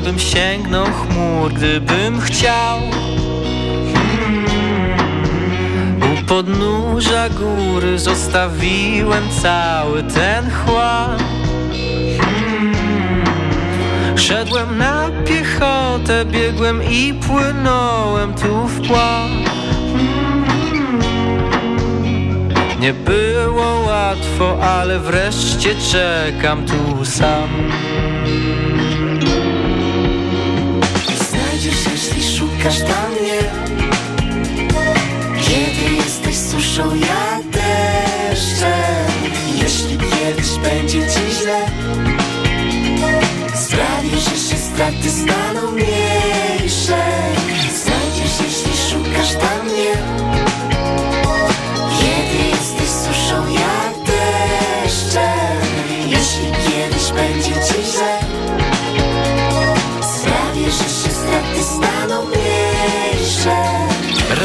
żebym sięgnął chmur, gdybym chciał. U podnóża góry zostawiłem cały ten chład. Szedłem na piechotę, biegłem i płynąłem tu w płat. Nie było łatwo, ale wreszcie czekam tu sam mnie Kiedy jesteś suszą, ja deszczem Jeśli kiedyś będzie ci źle Sprawię, że się straty staną mniejsze. Znajdziesz, jeśli szukasz tam mnie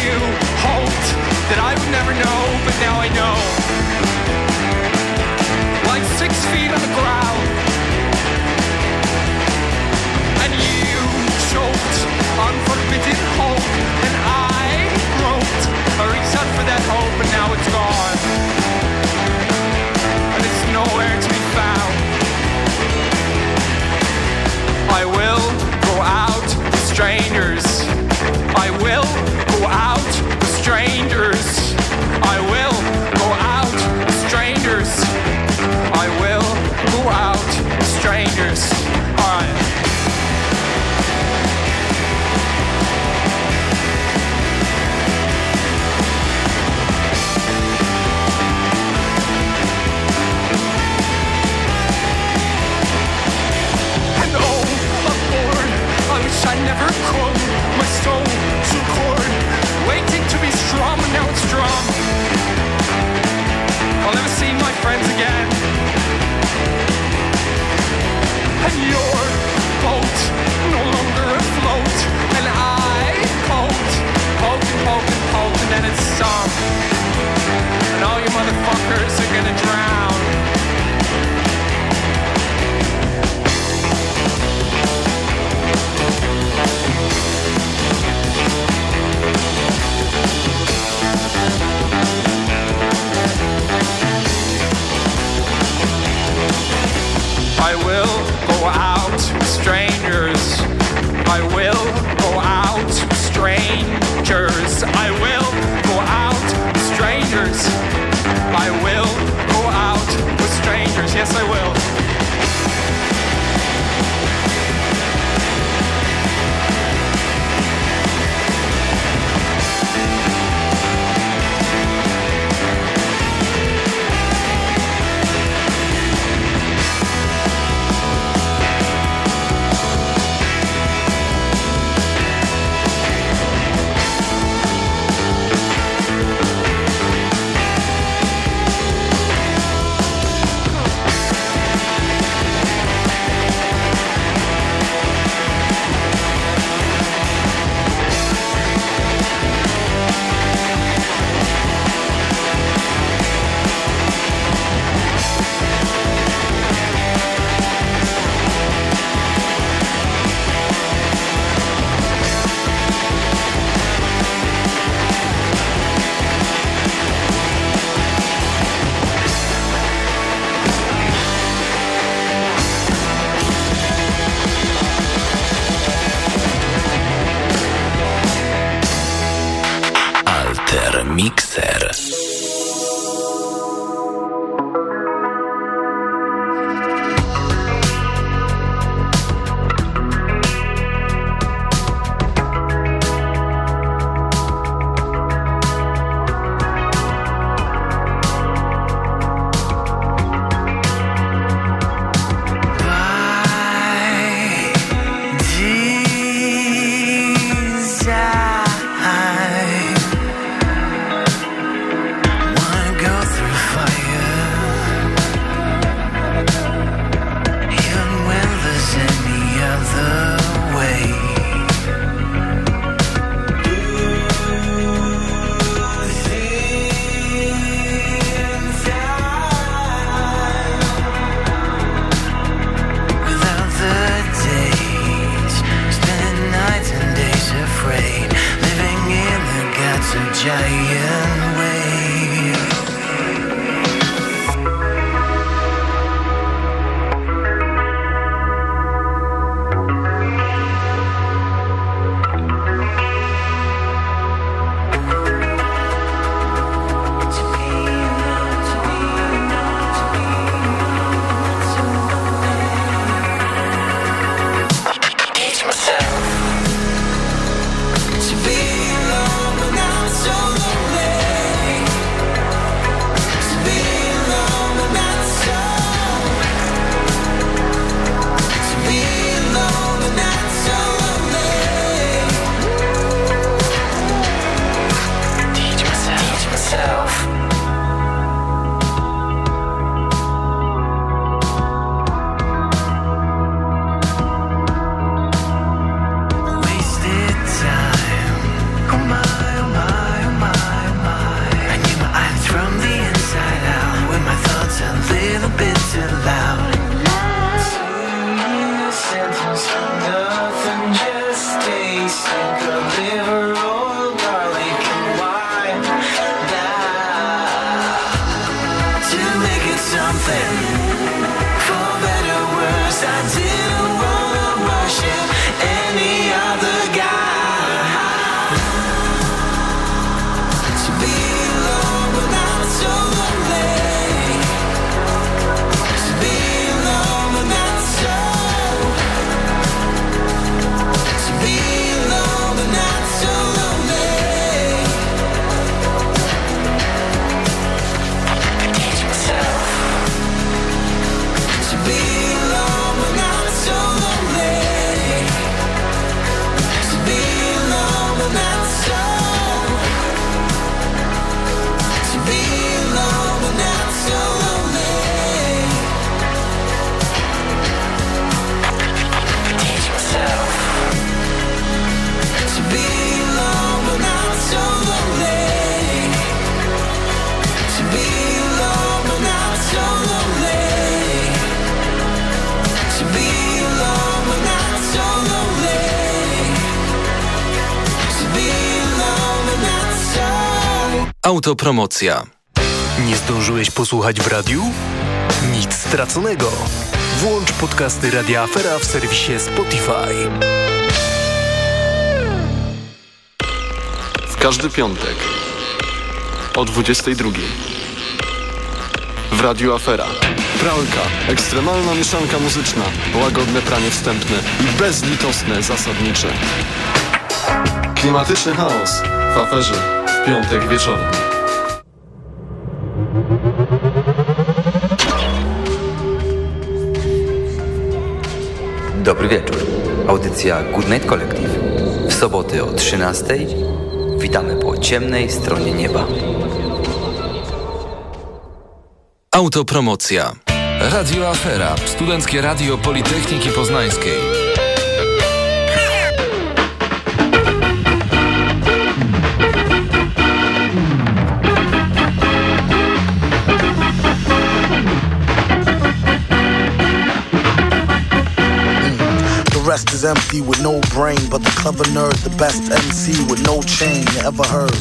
you hoped that I would never know, but now I know. Like six feet on the ground. And you choked on forbidden hope. And I groped. a reached for that hope, and now it's gone. And it's nowhere to be found. I will go out with strangers. I will drum. I'll never see my friends again. And your boat no longer afloat, and I poked, poked and poked and poked, and then it's sunk. And all you motherfuckers are gonna drown. I will go out to strangers. I will go out to strangers. I will. Autopromocja. Nie zdążyłeś posłuchać w radiu? Nic straconego. Włącz podcasty Radia Afera w serwisie Spotify. W każdy piątek o 22 w Radiu Afera. Pralka, ekstremalna mieszanka muzyczna, łagodne pranie wstępne i bezlitosne zasadnicze. Klimatyczny chaos w aferze w piątek wieczorem. Dobry wieczór. Audycja Good Night Collective. W soboty o 13 witamy po ciemnej stronie nieba. Autopromocja. Radio Afera. Studenckie Radio Politechniki Poznańskiej. Empty with no brain, but the clever nerd, the best MC with no chain you ever heard.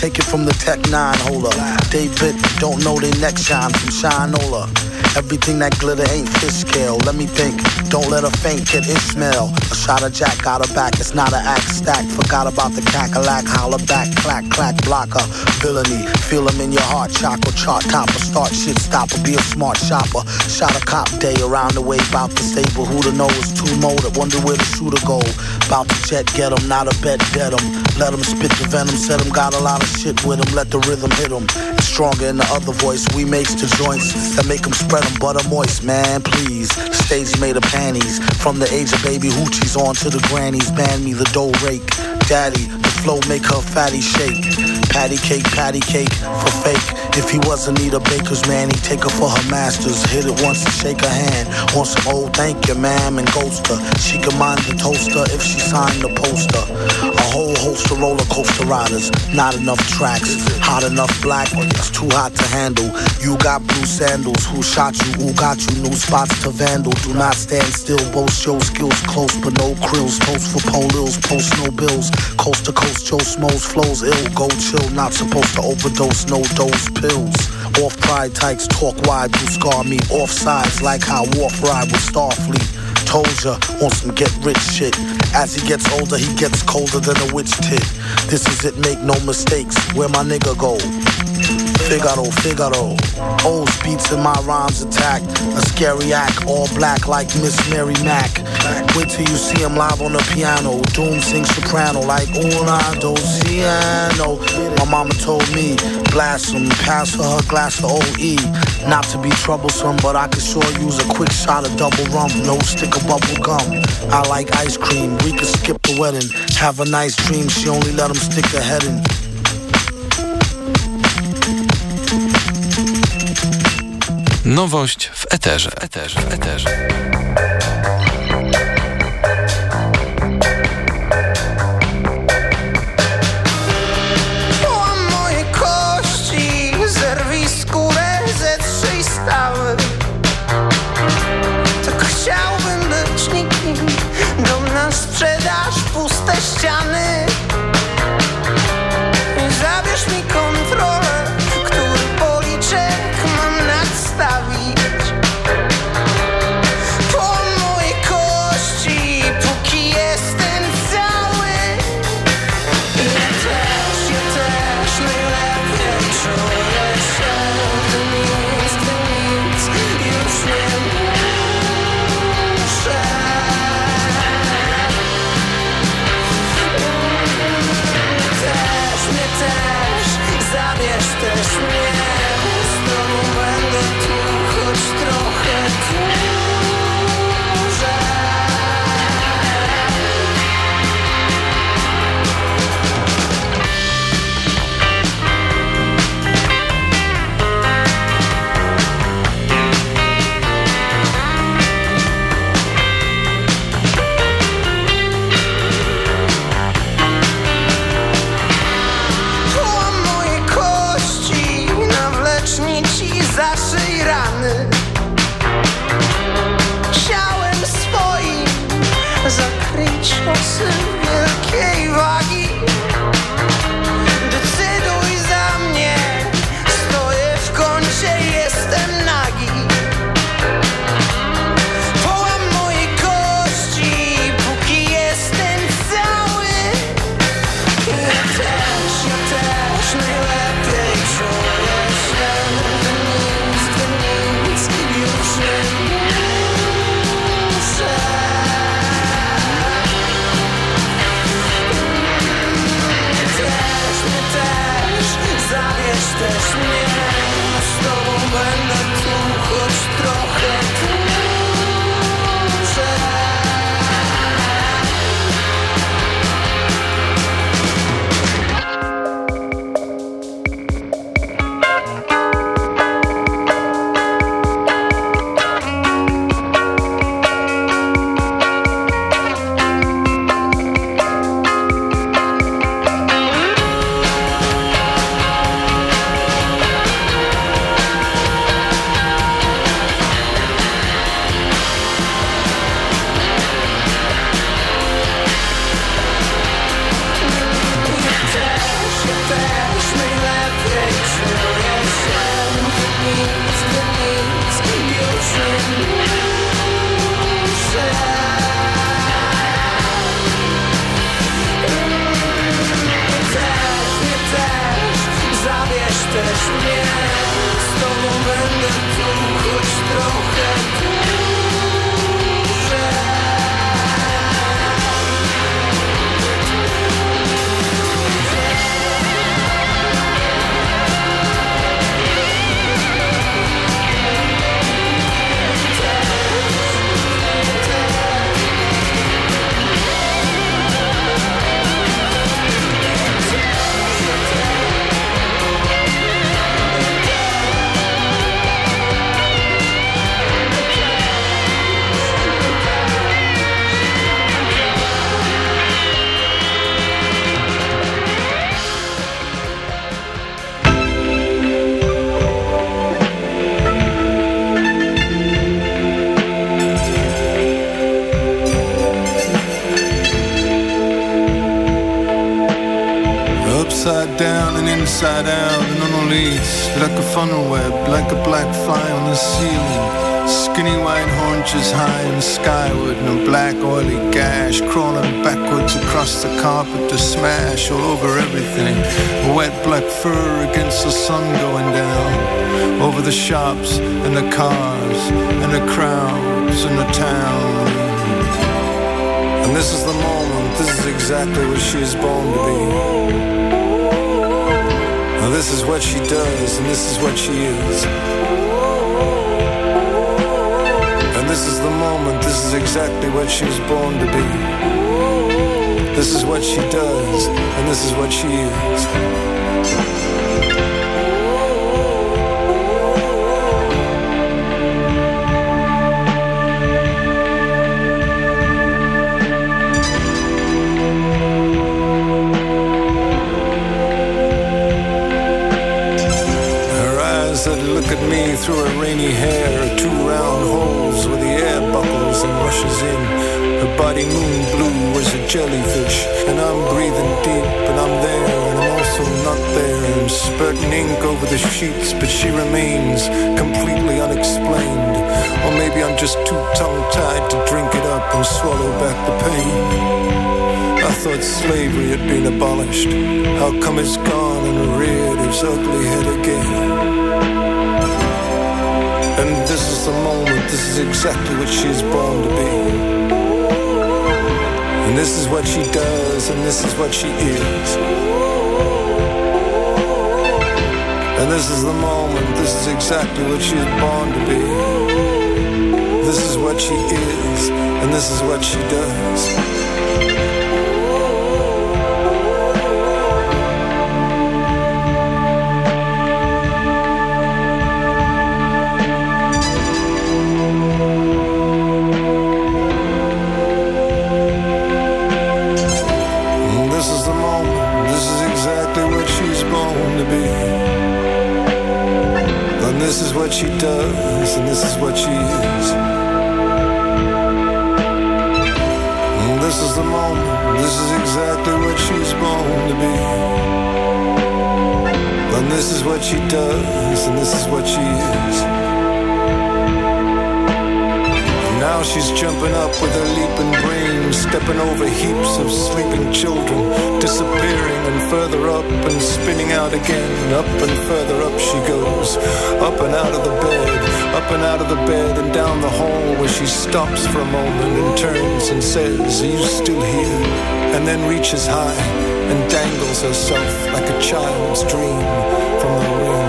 Take it from the Tech 9 hold holder. David, don't know they neck shine from Shinola. Everything that glitter ain't fish scale. Let me think, don't let her faint, kid Ishmael. A shot of Jack got her back, it's not an act stack. Forgot about the cackalack, holler back, clack, clack, blocker. Villainy, feel them in your heart, chakra, chart topper, start shit stopper, be a smart shopper. Shot a cop day around the way, bout the stable, who to know is too motor, wonder where the shooter go. Bout to jet, get him, not a bet, dead him. Let him spit the venom, said him, got a lot of shit with him, let the rhythm hit him. Stronger in the other voice, we makes the joints that make him spread them butter moist, man, please. Stage made of panties. From the age of baby hoochies on to the grannies. Ban me the dough rake. Daddy, flow make her fatty shake. Patty cake, patty cake for fake. If he wasn't need baker's man, he'd take her for her masters. Hit it once and shake her hand. Want some old thank you, ma'am, and ghost her. She can mind the toaster if she signed the poster. A whole host of roller coaster riders. Not enough tracks. Hot enough black, or it's too hot to handle. You got blue sandals. Who shot you? Who got you? New spots to vandal. Do not stand still. Boast your skills close, but no krills. Toast for polils. Post no bills. Coast to coast, Joe Smoes flows ill. Go chill, not supposed to overdose, no dose pills. Off pride tykes, talk wide, do scar me. Off sides, like how Worf ride with Starfleet. Told ya, on some get rich shit. As he gets older, he gets colder than a witch tit. This is it, make no mistakes. Where my nigga go? Figaro, Figaro. Old beats in my rhymes attack. A scary act, all black like Miss Mary Mack. Wait till you see him live on the piano. Doom sings soprano like una dociano. My mama told me, blast him, pass her her glass of OE. Not to be troublesome, but I could sure use a quick shot of double rum. No stick of bubble gum. I like ice cream, we could skip the wedding. Have a nice dream, she only let him stick her head in. Nowość w eterze, w eterze, w eterze. Exactly what she was born to be. This is what she does, and this is what she is. Her eyes that look at me through her rainy hair, two round holes rushes in. Her body moon blue as a jellyfish, and I'm breathing deep, and I'm there, and I'm also not there. I'm spurting ink over the sheets, but she remains completely unexplained. Or maybe I'm just too tongue-tied to drink it up and swallow back the pain. I thought slavery had been abolished. How come it's gone and reared its ugly head again? The moment, this is exactly what she is born to be. And this is what she does, and this is what she is. And this is the moment, this is exactly what she is born to be. This is what she is, and this is what she does. Brain, stepping over heaps of sleeping children, disappearing and further up and spinning out again. Up and further up she goes, up and out of the bed, up and out of the bed and down the hall where she stops for a moment and turns and says, Are you still here? And then reaches high and dangles herself like a child's dream from the ring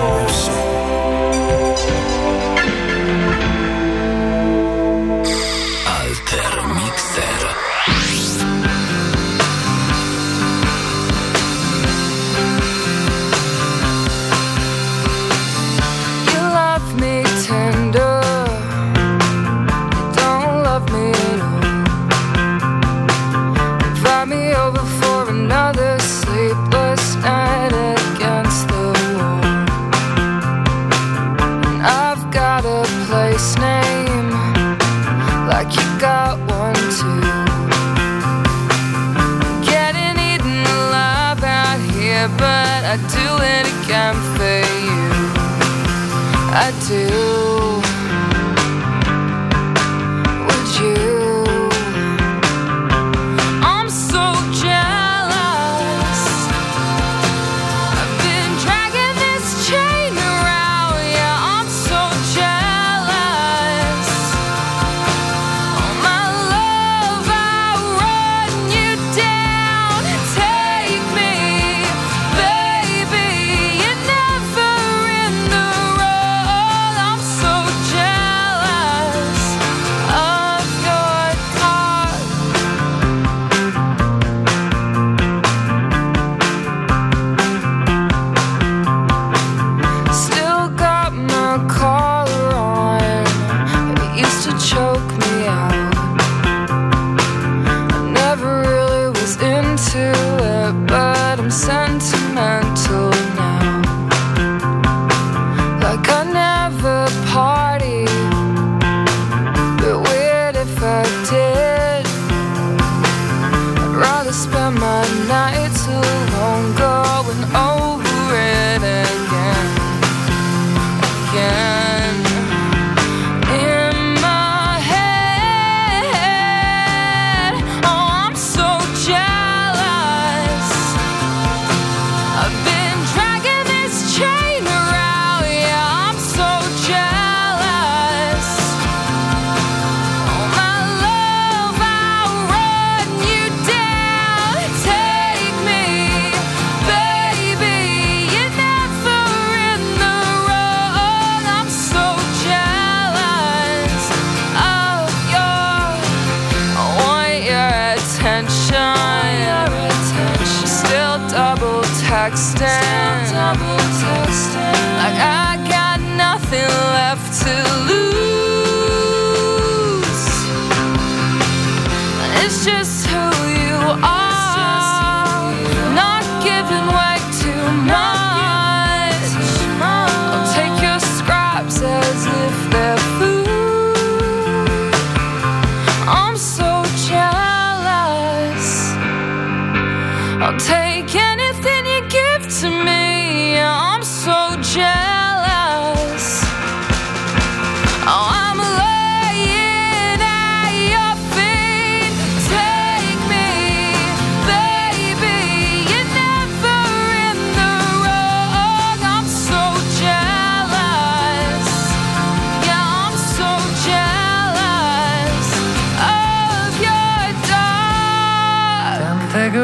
I'm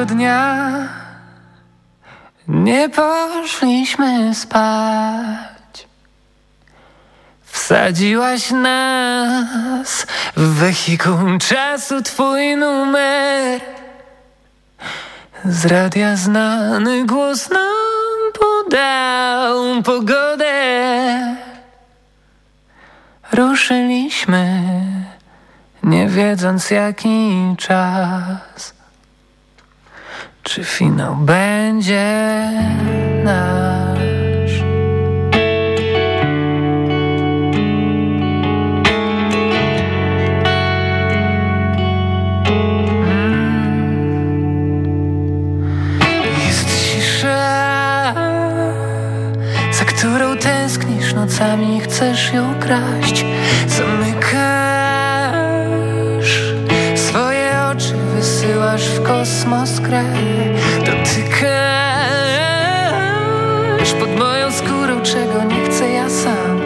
Dnia nie poszliśmy spać. Wsadziłaś nas w wehikuł czasu twój numer. Z radia znany głos nam podał pogodę. Ruszyliśmy, nie wiedząc jaki czas. Czy finał będzie nasz? Jest cisza, za którą tęsknisz nocami, chcesz ją kraść. Zamykasz kosmos grę. Dotykasz pod moją skórą, czego nie chcę ja sam.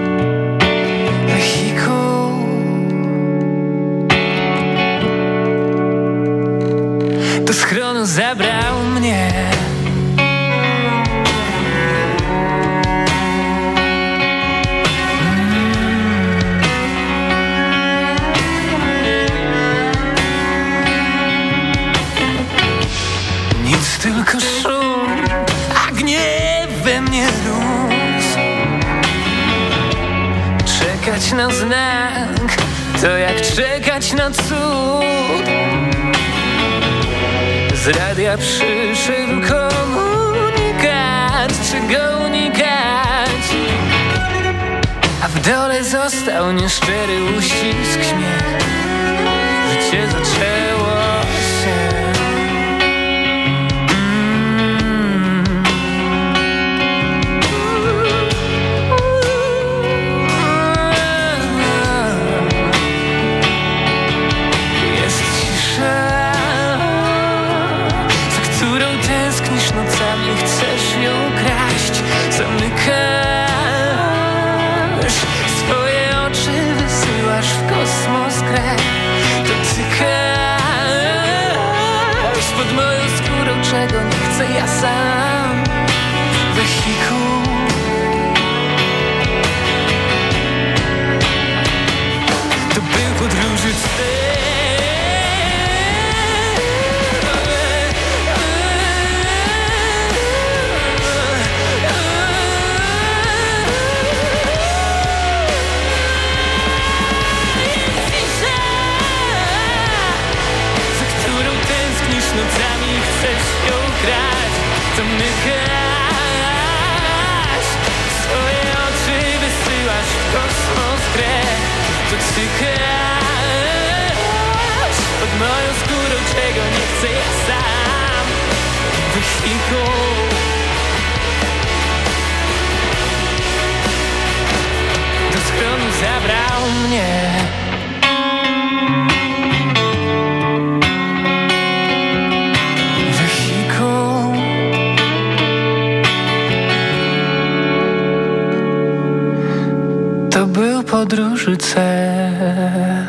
Wehikuł do schronu zabrał Czekać na znak, to jak czekać na cud. Z radia przyszedł komunikat, czego unikać. A w dole został nieszczery uścisk śmiech. Życie zaczęło chcę ja sam. Wychwilką Do schronu zabrał mnie. To był podróży cel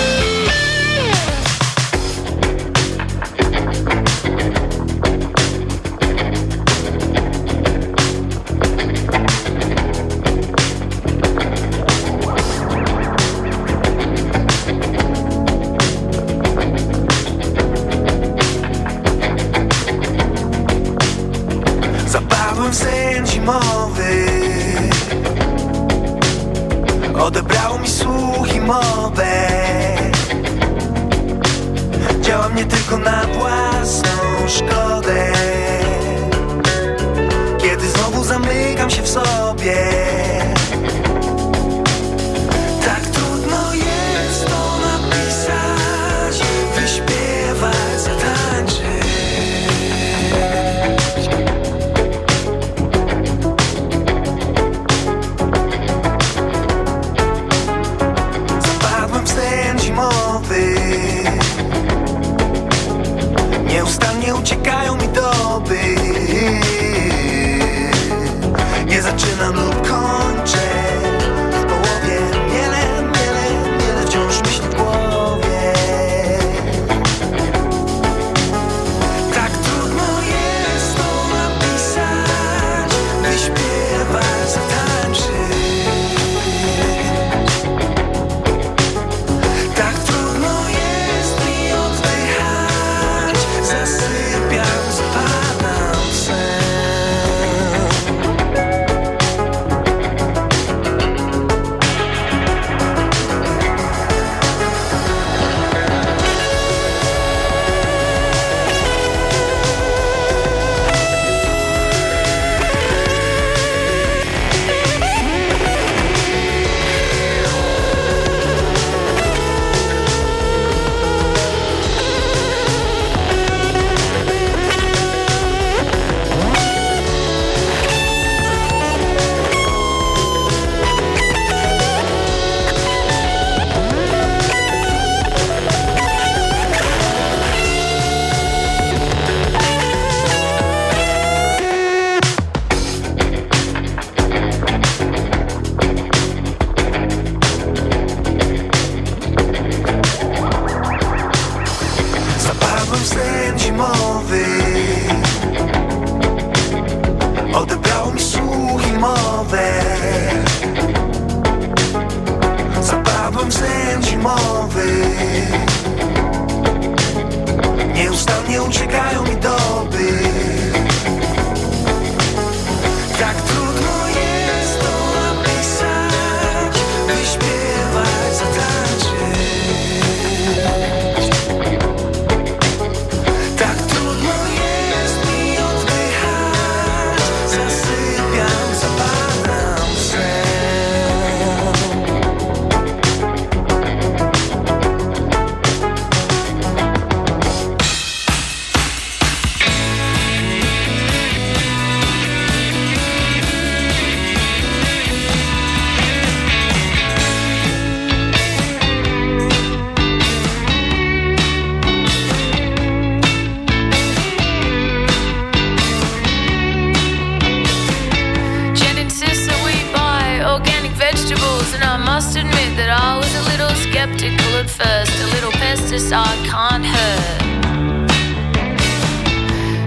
Little pesticide can't hurt.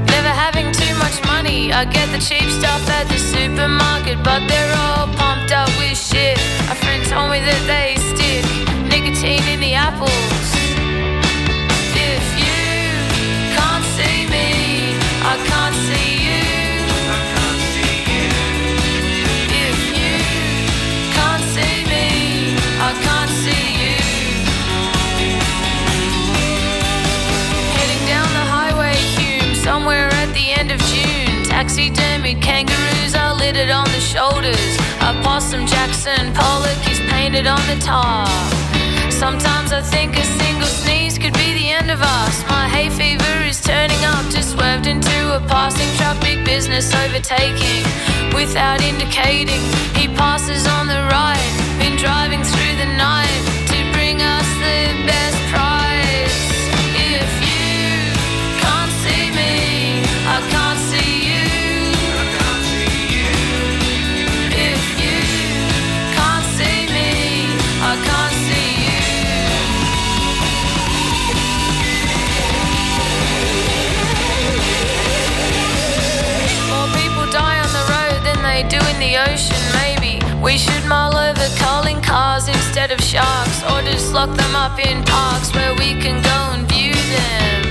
Never having too much money, I get the cheap stuff at the supermarket, but they're all pumped up with shit. A friend told me that they stick nicotine in the apples. If you can't see me, I can't Taxidermy kangaroos are littered on the shoulders. A possum Jackson Pollock is painted on the top. Sometimes I think a single sneeze could be the end of us. My hay fever is turning up, just swerved into a passing. Big business overtaking without indicating. He passes on the right, been driving through the night they do in the ocean, maybe. We should mull over culling cars instead of sharks, or just lock them up in parks where we can go and view them.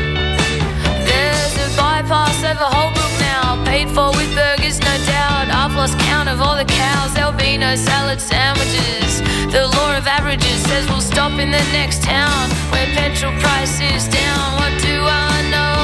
There's a bypass over Holbrook now, paid for with burgers, no doubt. I've lost count of all the cows, there'll be no salad sandwiches. The law of averages says we'll stop in the next town where petrol price is down. What do I know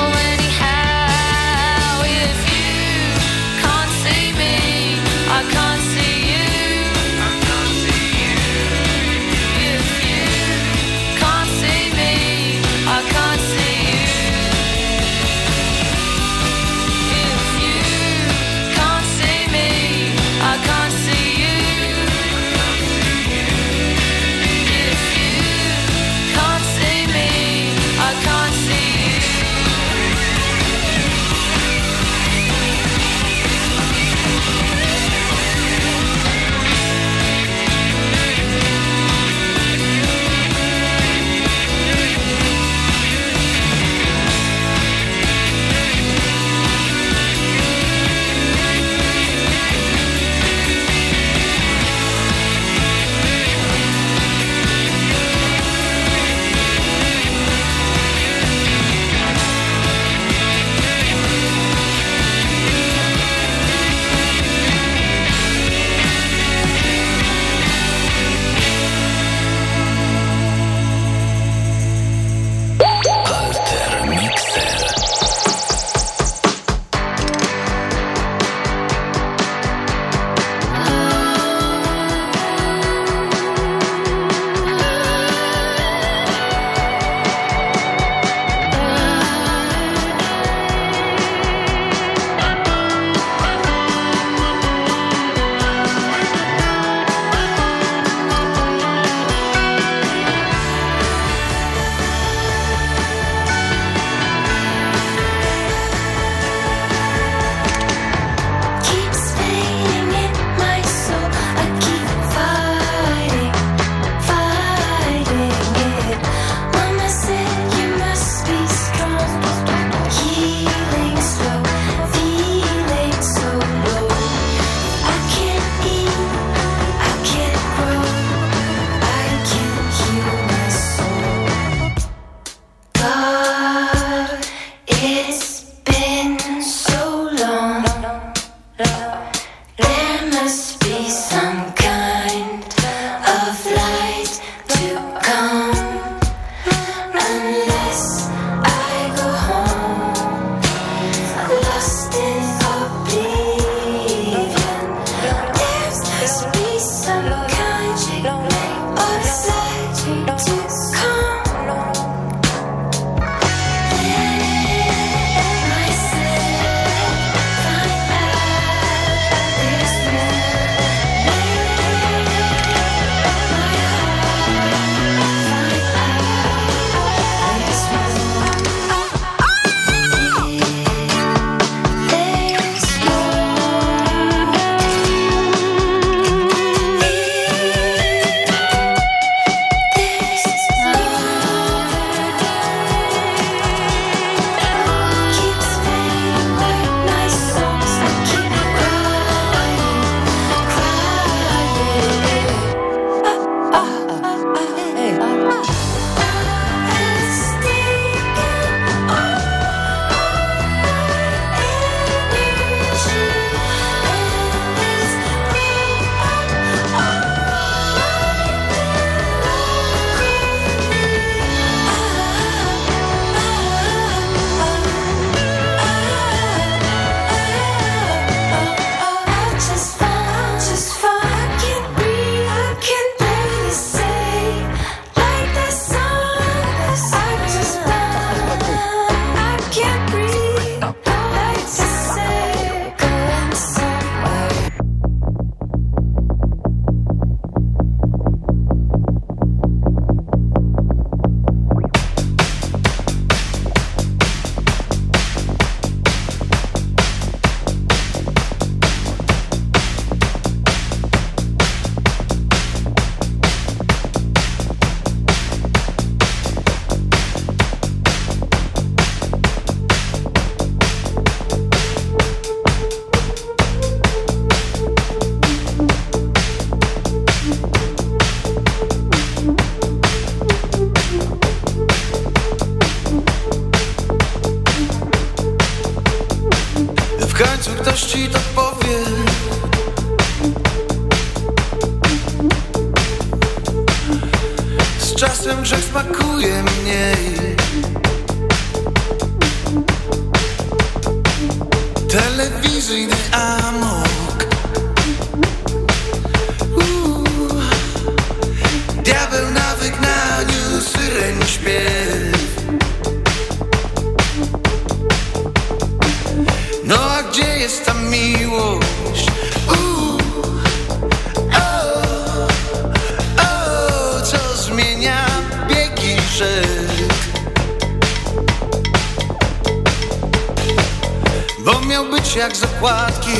Bo miał być jak zakładki.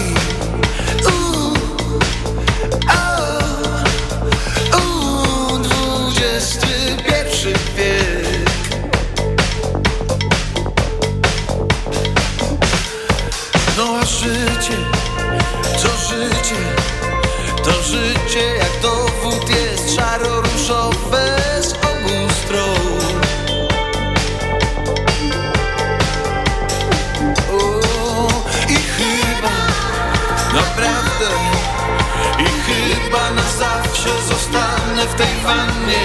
zakochany w tej wannie.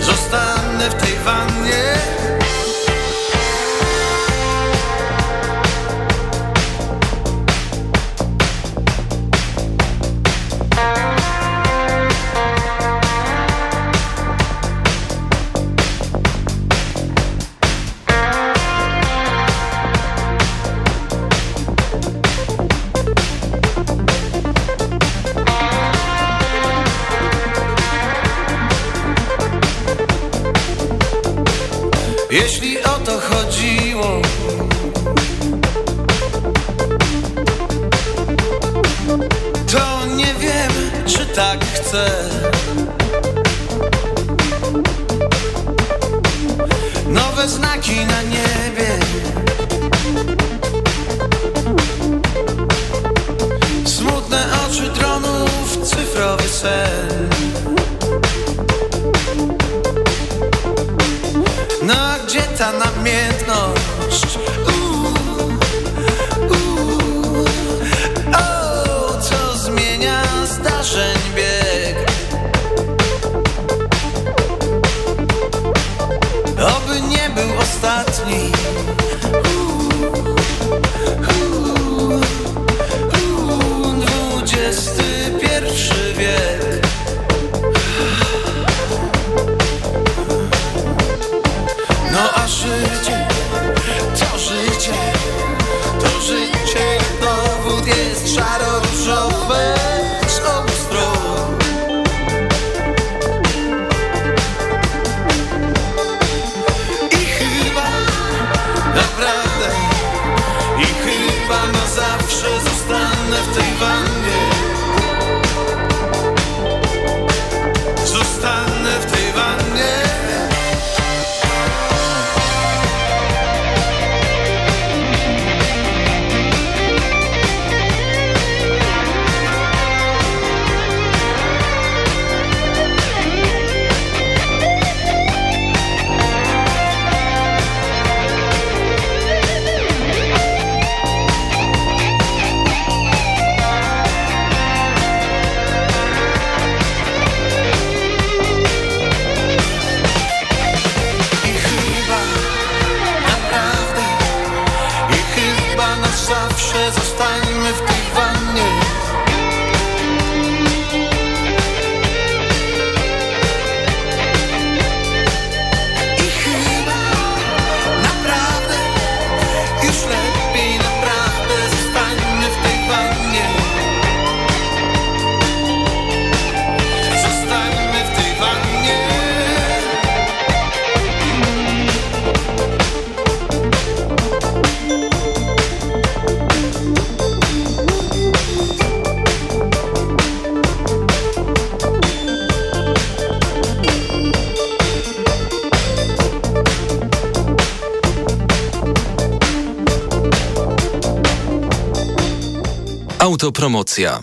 Zostanę w tej wannie. Jeśli Autopromocja.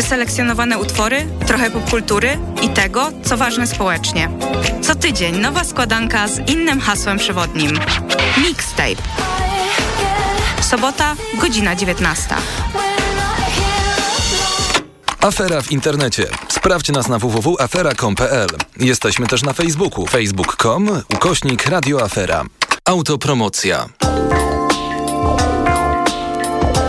Wyselekcjonowane utwory, trochę popkultury i tego, co ważne społecznie. Co tydzień nowa składanka z innym hasłem przewodnim. Mixtape. Sobota, godzina 19. Afera w internecie. Sprawdź nas na www.afera.com.pl. Jesteśmy też na Facebooku. facebook.com ukośnik radioafera. Autopromocja.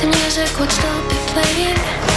Ty mnie rzekł, czy to by